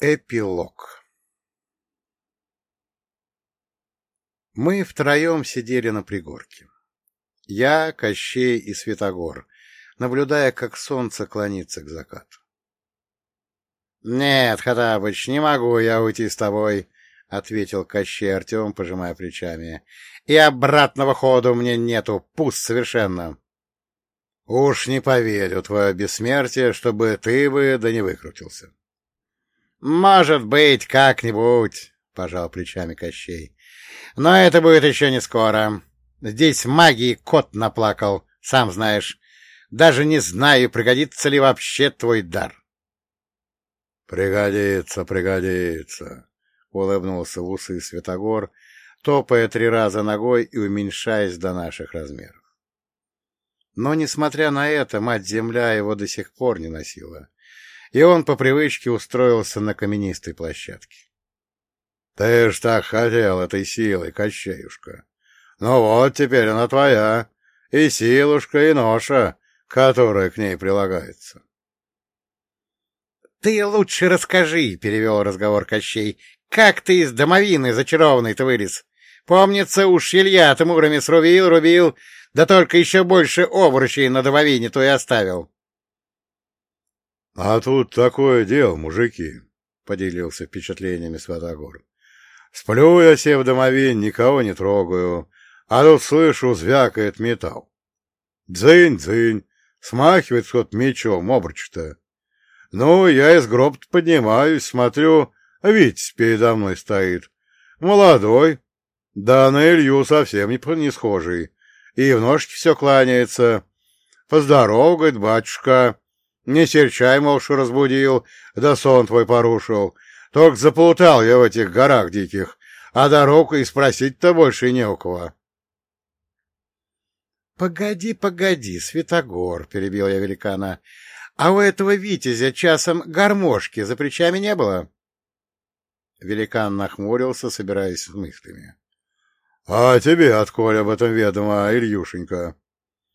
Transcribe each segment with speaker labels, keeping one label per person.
Speaker 1: Эпилог Мы втроем сидели на пригорке. Я, Кощей и Святогор, наблюдая, как солнце клонится к закату. — Нет, Хатабыч, не могу я уйти с тобой, — ответил Кощей Артем, пожимая плечами. — И обратного хода мне нету, пуст совершенно. — Уж не поверю твое бессмертие, чтобы ты бы да не выкрутился. — Может быть, как-нибудь, — пожал плечами Кощей. — Но это будет еще не скоро. Здесь магии кот наплакал, сам знаешь. Даже не знаю, пригодится ли вообще твой дар. — Пригодится, пригодится, — улыбнулся в усы Святогор, топая три раза ногой и уменьшаясь до наших размеров. Но, несмотря на это, мать-земля его до сих пор не носила и он по привычке устроился на каменистой площадке. — Ты ж так хотел этой силой, Кощеюшка. Ну вот, теперь она твоя, и силушка, и ноша, которая к ней прилагается. — Ты лучше расскажи, — перевел разговор Кощей, — как ты из домовины зачарованной-то вылез? Помнится, уж Илья ты мурами срубил, рубил, да только еще больше обручей на домовине то и оставил.
Speaker 2: — А тут такое дело, мужики, — поделился впечатлениями Святогор. — Сплю я себе в домовин, никого не трогаю, а тут слышу, звякает металл. Дзынь-дзынь, смахивает ход мечом обруч-то. Ну, я из гроб поднимаюсь, смотрю, Витязь передо мной стоит. Молодой, да на Илью совсем не, не схожий. И в ножке все кланяется. Поздоров, говорит, батюшка. Не серчай, мол, разбудил, да сон твой порушил. Только заплутал я в этих горах диких, а дорогу и спросить-то больше не у кого.
Speaker 1: — Погоди, погоди, Святогор, — перебил я великана, — а у этого витязя часом гармошки за плечами не было? Великан нахмурился, собираясь с мыслями.
Speaker 2: — А тебе отколь об этом ведомо, Ильюшенька?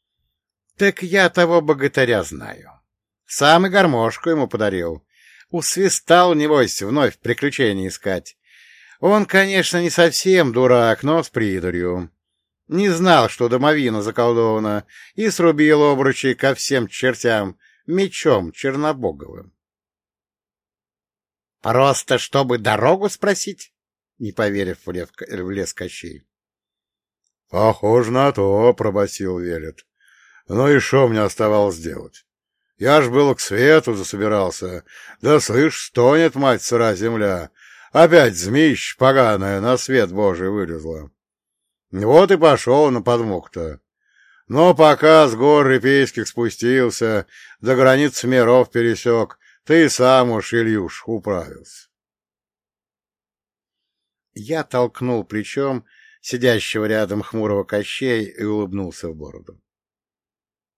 Speaker 1: — Так я того богатыря знаю. Сам и гармошку ему подарил. Усвистал, небось, вновь приключения искать. Он, конечно, не совсем дурак, но с придурью. Не знал, что домовина заколдована, и срубил обручи ко всем чертям мечом чернобоговым. — Просто чтобы дорогу спросить? — не поверив в, лев, в лес Кощей.
Speaker 2: — Похоже на то, — пробасил Велет. — Ну и что мне оставалось делать? Я ж был к свету засобирался. Да, слышь, стонет мать сыра земля. Опять змищ поганая на свет божий вылезла. Вот и пошел на подмог-то. Но пока с гор Репейских спустился, до границ миров пересек, ты сам уж, Ильюш, управился.
Speaker 1: Я толкнул плечом сидящего рядом хмурого Кощей и улыбнулся в бороду.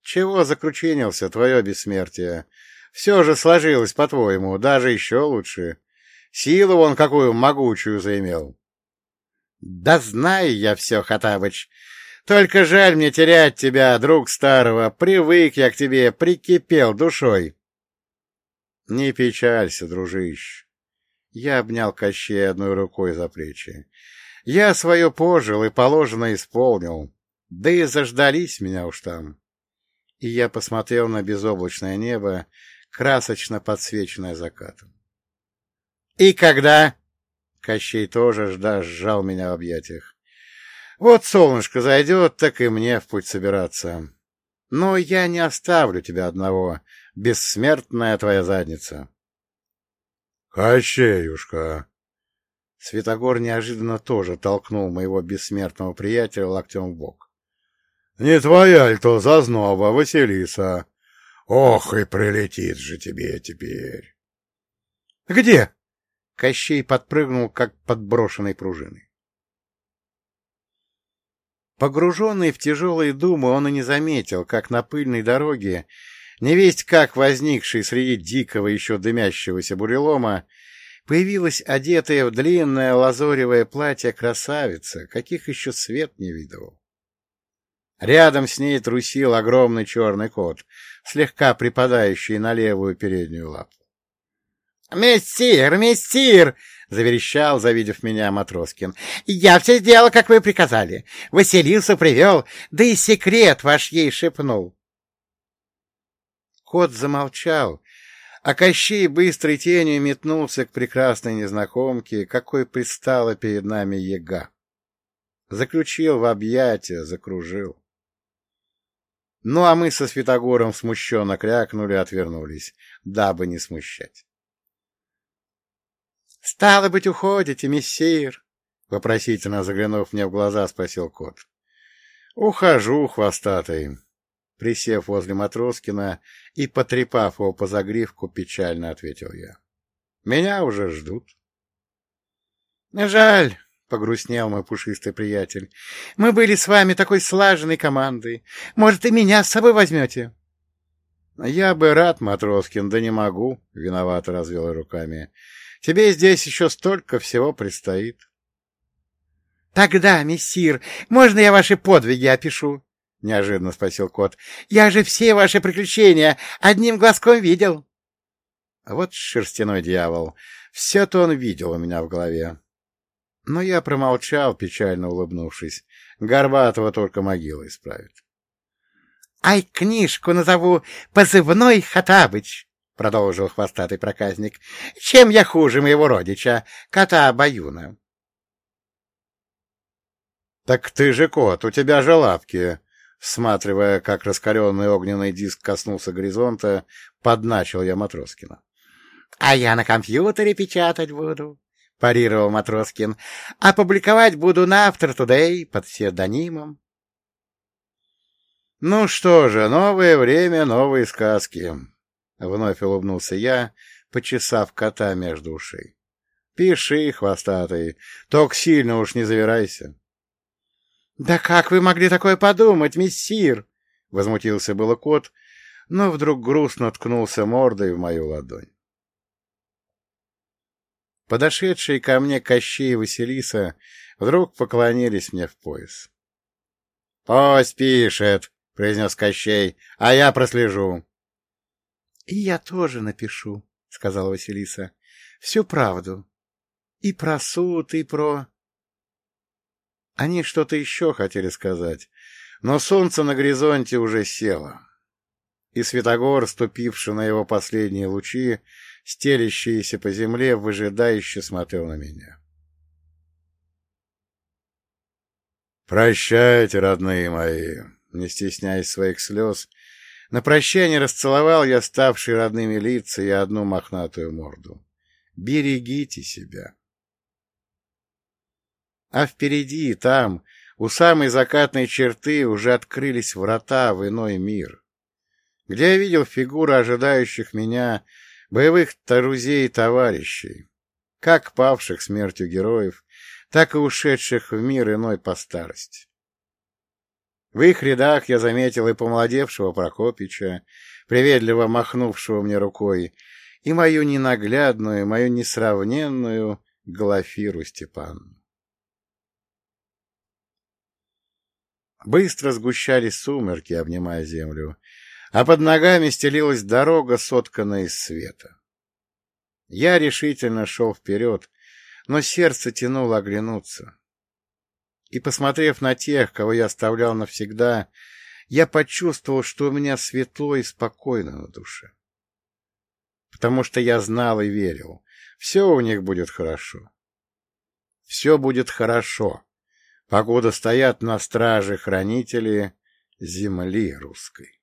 Speaker 1: Чего закрученился твое бессмертие? Все же сложилось, по-твоему, даже еще лучше. Силу он какую могучую заимел. Да знаю я все, Хатабыч. Только жаль мне терять тебя, друг старого. Привык я к тебе, прикипел душой. Не печалься, дружище. Я обнял Кощей одной рукой за плечи. Я свое пожил и положено исполнил. Да и заждались меня уж там и я посмотрел на безоблачное небо, красочно подсвеченное закатом. — И когда? — Кощей тоже жда сжал меня в объятиях. — Вот солнышко зайдет, так и мне в путь собираться. Но я не оставлю тебя одного, бессмертная твоя задница.
Speaker 2: — Кощеюшка!
Speaker 1: Святогор неожиданно тоже толкнул моего бессмертного приятеля локтем в бок.
Speaker 2: Не твоя ли то зазноба, Василиса? Ох, и прилетит же тебе теперь.
Speaker 1: — Где? — Кощей подпрыгнул, как подброшенной пружиной. Погруженный в тяжелые думы, он и не заметил, как на пыльной дороге, невесть как возникшей среди дикого еще дымящегося бурелома, появилась одетая в длинное лазоревое платье красавица, каких еще свет не видывал. Рядом с ней трусил огромный черный кот, слегка припадающий на левую переднюю лапу. — Мессир, мессир! — заверещал, завидев меня Матроскин. — Я все сделал, как вы приказали. Василису привел, да и секрет ваш ей шепнул. Кот замолчал, а Кощей быстрой тенью метнулся к прекрасной незнакомке, какой пристала перед нами яга. Заключил в объятия, закружил. Ну, а мы со Святогором смущенно крякнули и отвернулись, дабы не смущать. — Стало быть, уходите, мессир? — вопросительно заглянув мне в глаза, спросил кот. — Ухожу, хвостатый, Присев возле Матроскина и потрепав его по загривку, печально ответил я. — Меня уже ждут. — Жаль, — погрустнел мой пушистый приятель. — Мы были с вами такой слаженной командой. Может, и меня с собой возьмете? — Я бы рад, Матроскин, да не могу, — виновато развел руками. — Тебе здесь еще столько всего предстоит. — Тогда, мессир, можно я ваши подвиги опишу? — неожиданно спросил кот. — Я же все ваши приключения одним глазком видел. Вот шерстяной дьявол. Все-то он видел у меня в голове. Но я промолчал, печально улыбнувшись. Горбатого только могила исправит. — Ай, книжку назову «Позывной Хатабыч», — продолжил хвостатый проказник. — Чем я хуже моего родича, кота Баюна? — Так ты же кот, у тебя же лапки, Всматривая, как раскаленный огненный диск коснулся горизонта, подначил я Матроскина. — А я на компьютере печатать буду, — парировал Матроскин. — А публиковать буду на After Today под псевдонимом. — Ну что же, новое время, новые сказки, — вновь улыбнулся я, почесав кота между ушей. — Пиши, хвостатый, только сильно уж не завирайся. — Да как вы могли такое подумать, мессир? — возмутился было кот, но вдруг грустно ткнулся мордой в мою ладонь. Подошедшие ко мне Кощей и Василиса вдруг поклонились мне в пояс. — Пусть пишет, — произнес Кощей, — а я прослежу. — И я тоже напишу, — сказала Василиса, — всю правду. И про суд, и про... Они что-то еще хотели сказать, но солнце на горизонте уже село, и Святогор, ступивший на его последние лучи, стелящиеся по земле, выжидающе смотрел на меня. «Прощайте, родные мои!» Не стесняясь своих слез, на прощание расцеловал я ставшие родными лица и одну мохнатую морду. «Берегите себя!» А впереди, там, у самой закатной черты, уже открылись врата в иной мир, где я видел фигуры ожидающих меня боевых друзей и товарищей, как павших смертью героев, так и ушедших в мир иной по старости. В их рядах я заметил и помолодевшего Прокопича, приветливо махнувшего мне рукой, и мою ненаглядную, мою несравненную Глафиру Степановну. Быстро сгущались сумерки, обнимая землю, а под ногами стелилась дорога, сотканная из света. Я решительно шел вперед, но сердце тянуло оглянуться. И, посмотрев на тех, кого я оставлял навсегда, я почувствовал, что у меня светло и спокойно на душе. Потому что я знал и верил, все у них будет хорошо. Все будет хорошо, Погода стоят на страже хранители земли русской.